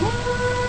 Woo!